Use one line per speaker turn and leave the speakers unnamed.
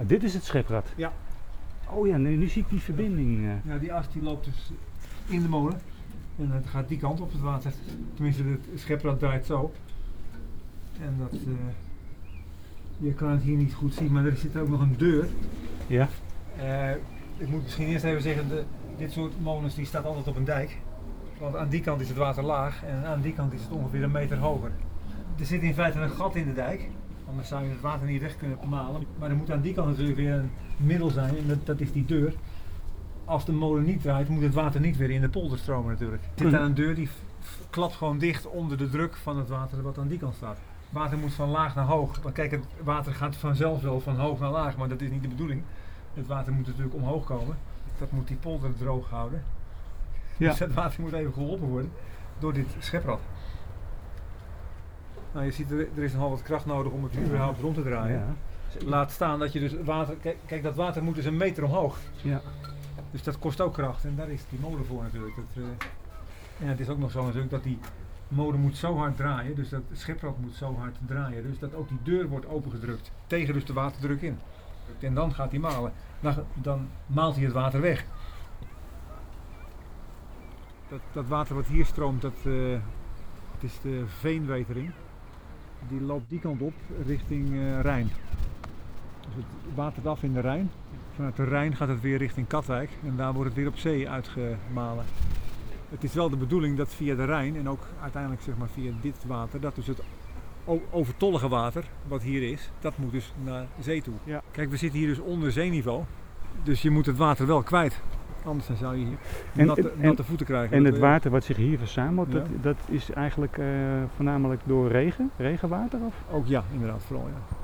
Ah, dit is het scheprad?
Ja.
Oh ja, nu, nu zie ik die verbinding. eh.
Ja, die as die loopt dus in de molen. En het gaat die kant op het water. Tenminste, het scheprad draait zo. En dat... eh, je kan het hier niet goed zien, maar er zit ook nog een deur.
Ja?
Eh, ik moet misschien eerst even zeggen, de, dit soort molens die staat altijd op een dijk. Want aan die kant is het water laag en aan die kant is het ongeveer een meter hoger. Er zit in feite een gat in de dijk, anders zou je het water niet weg kunnen malen. Maar er moet aan die kant natuurlijk weer een middel zijn en dat, dat is die deur. Als de molen niet draait, moet het water niet weer in de polder stromen natuurlijk. Er zit daar een deur die klapt gewoon dicht onder de druk van het water wat aan die kant staat. Water moet van laag naar hoog. Want kijk, het water gaat vanzelf wel van hoog naar laag, maar dat is niet de bedoeling. Het water moet natuurlijk omhoog komen. Dat moet die polder droog houden.
Ja.
Dus het water moet even geholpen worden door dit scheprad. Nou, je ziet, er, er is nogal wat kracht nodig om het überhaupt rond te draaien. Laat staan dat je dus water... Kijk, kijk, dat water moet dus een meter omhoog.
ja.
Dus dat kost ook kracht. En daar is die molen voor natuurlijk. Dat, eh, en het is ook nog zo natuurlijk dat die molen moet zo hard draaien. Dus dat scheprad moet zo hard draaien. Dus dat ook die deur wordt opengedrukt. Tegen dus de waterdruk in. En dan gaat hij malen. Dan, dan maalt hij het water weg. Dat, dat water wat hier stroomt, dat eh, het is de veenwetering. Die loopt die kant op richting eh, Rijn. Dus het watert af in de Rijn. Vanuit de Rijn gaat het weer richting Katwijk en daar wordt het weer op zee uitgemalen. Het is wel de bedoeling dat via de Rijn en ook uiteindelijk zeg maar via dit water, dat dus het overtollige water wat hier is, dat moet dus naar zee toe.
Ja.
Kijk, we zitten hier dus onder zeeniveau, dus je moet het water wel kwijt. Anders dan zou je hier
En-
natte,
en-
natte voeten krijgen.
En
Dat
het
je-
water wat zich hier verzamelt, dat,
Ja.
dat is eigenlijk eh, voornamelijk door regen, regenwater? Of?
Ook ja, inderdaad, vooral ja.